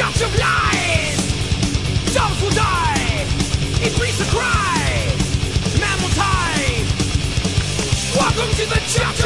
chunks of lies. Dogs will die. Increase the cry. Man will die. Welcome to the church.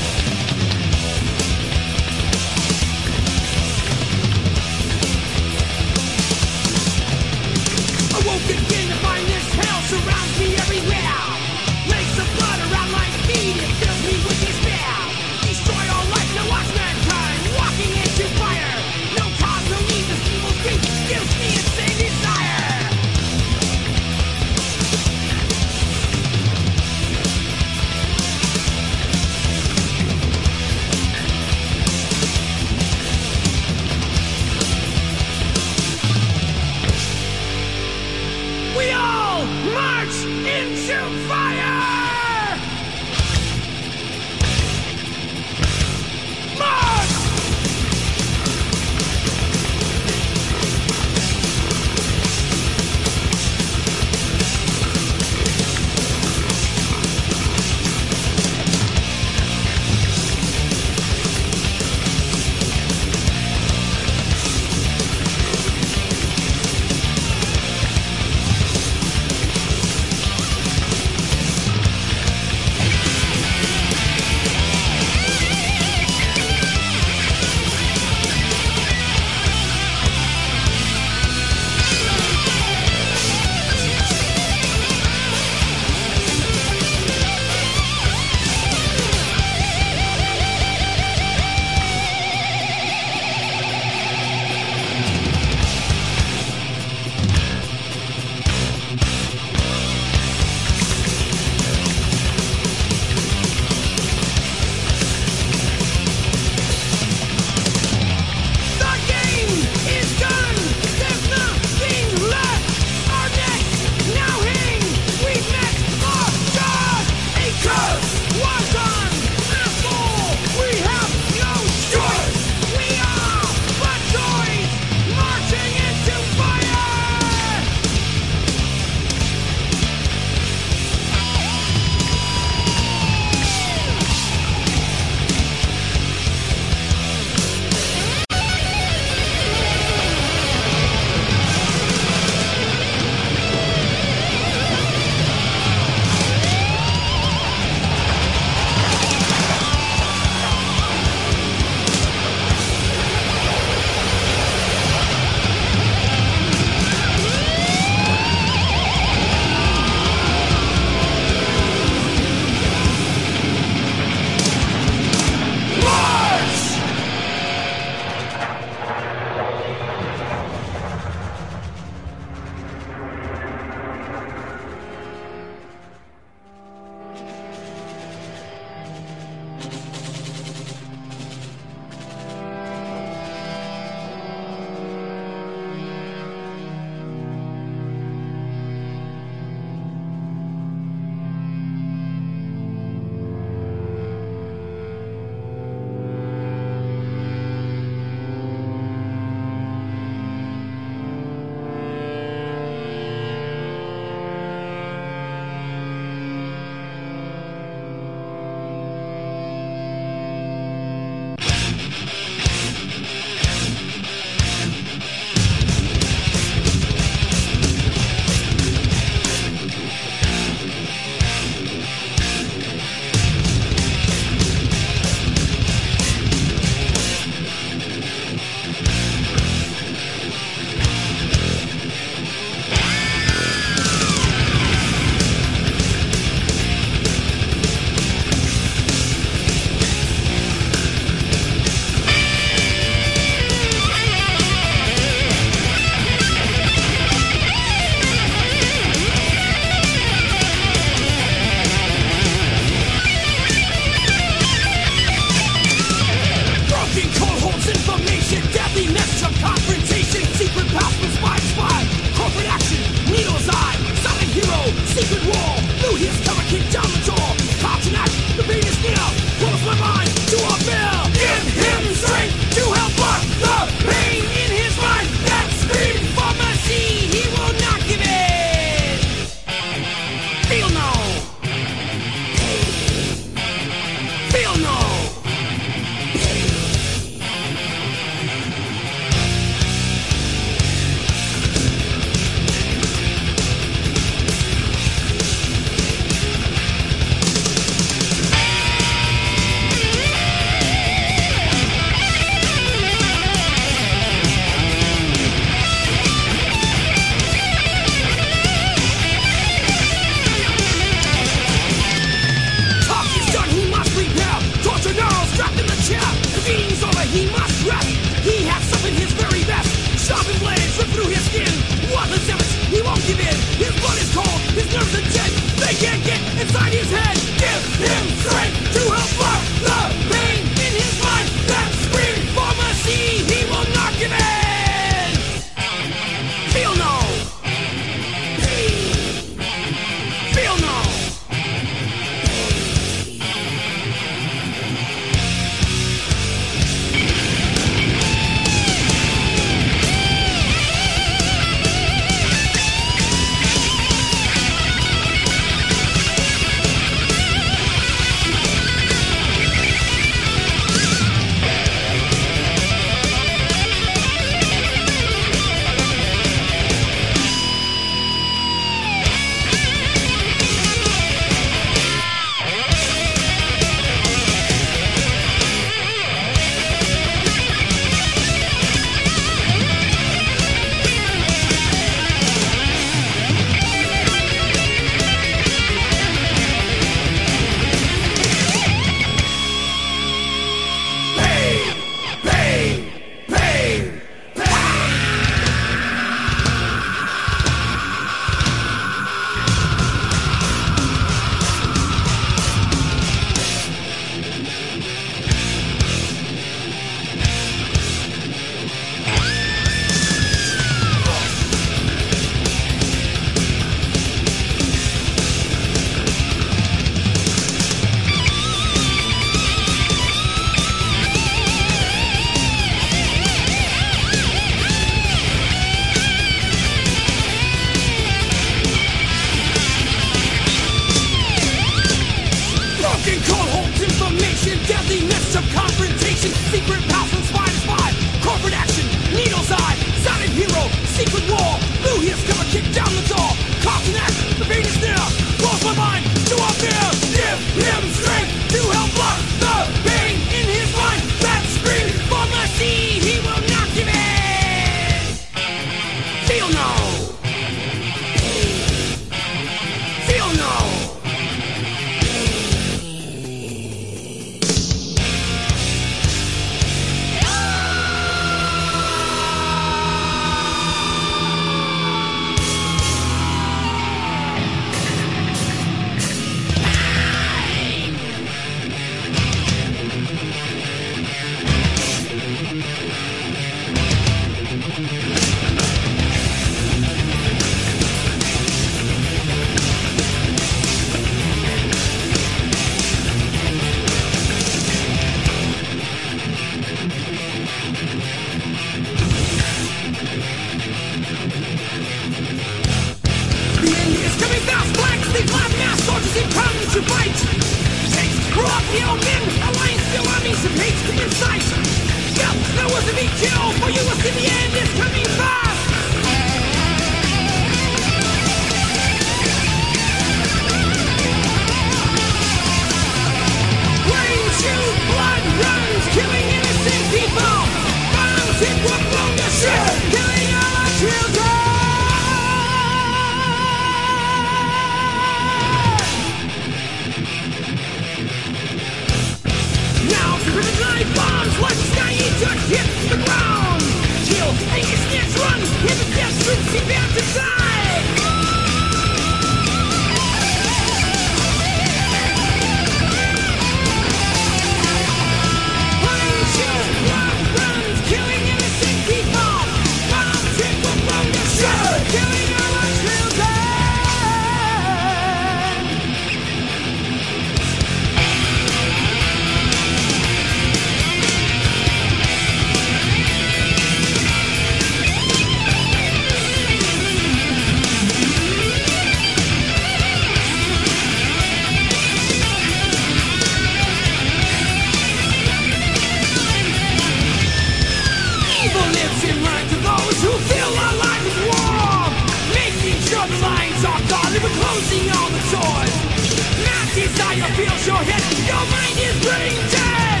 Fills your head, your mind is brain dead.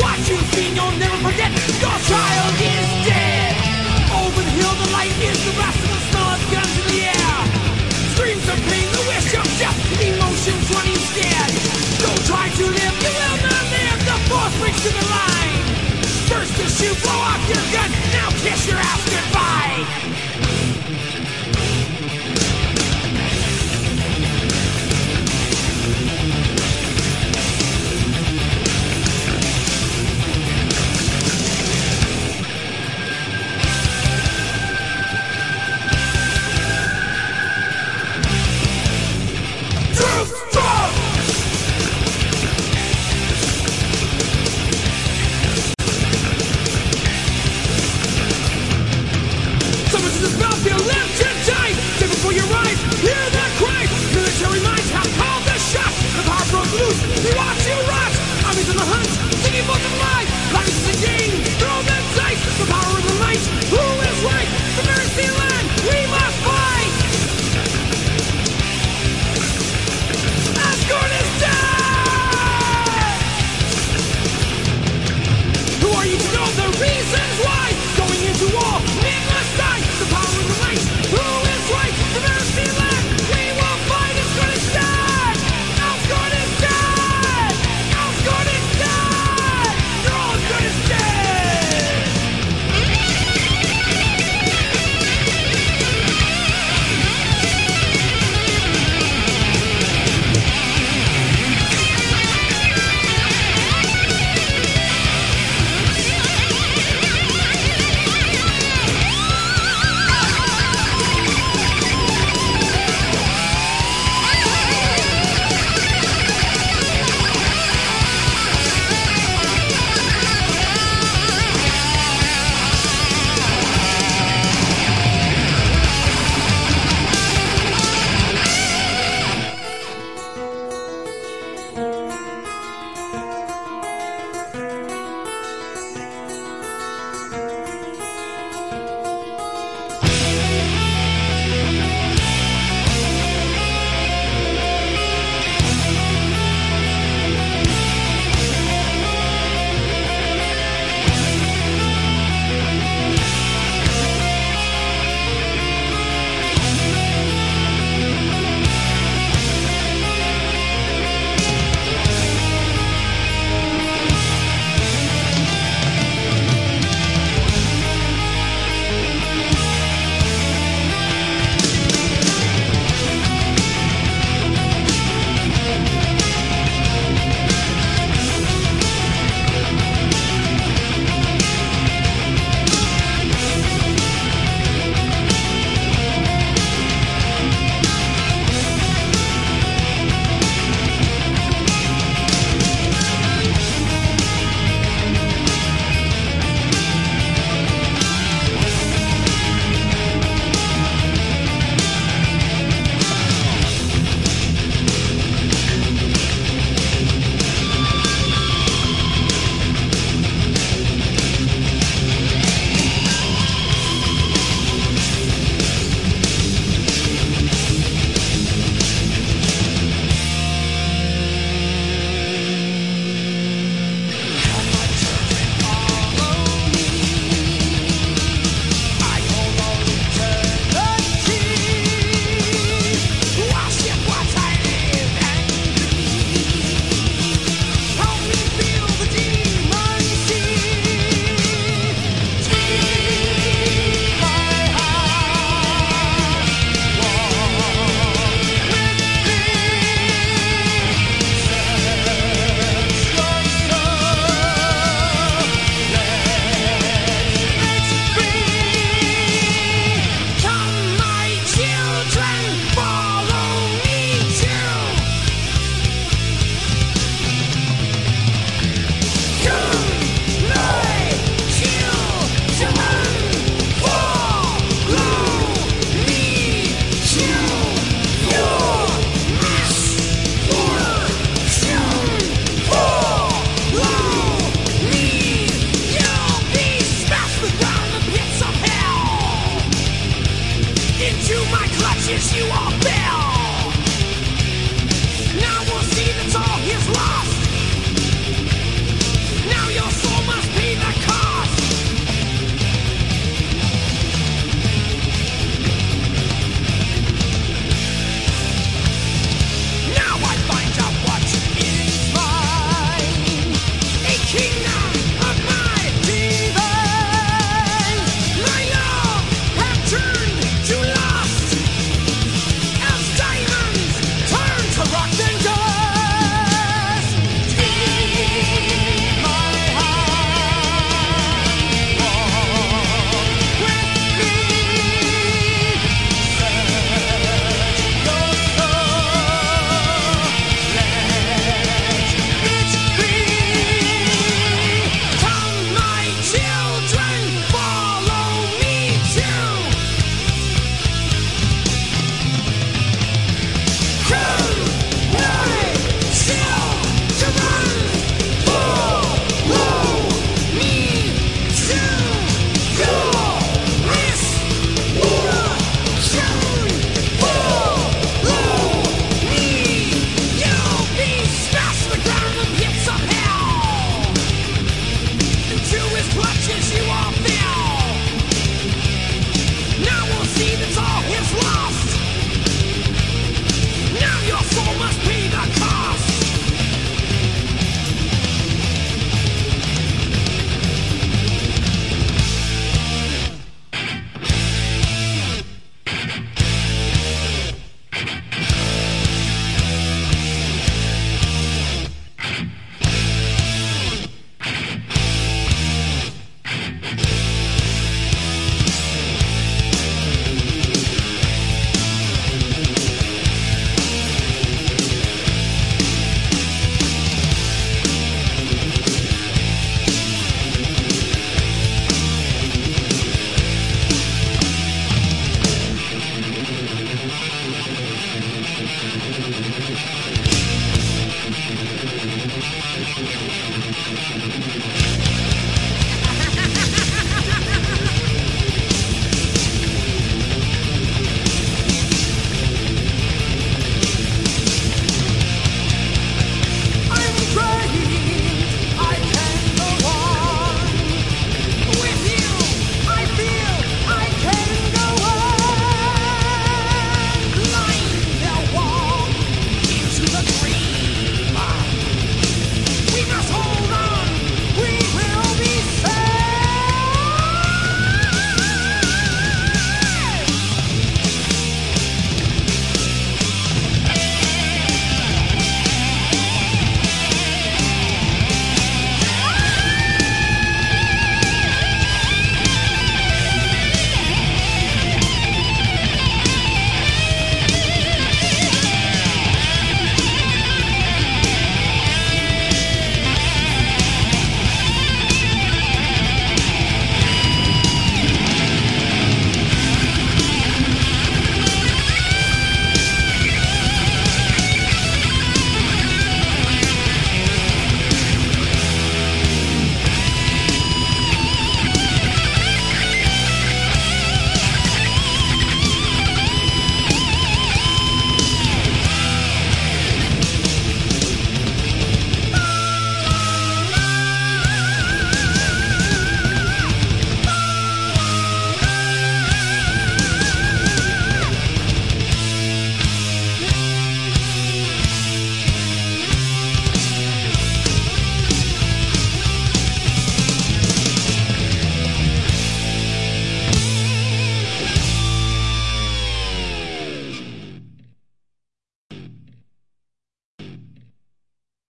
What you've seen, you'll never forget. Your child is dead. Over the hill, the light is the rest of the of guns in the air. Screams of pain, the wish of death, emotions running scared. Don't try to live, you will not live. The force breaks to the line. First to shoot, blow off your gun. Now kiss your ass goodbye.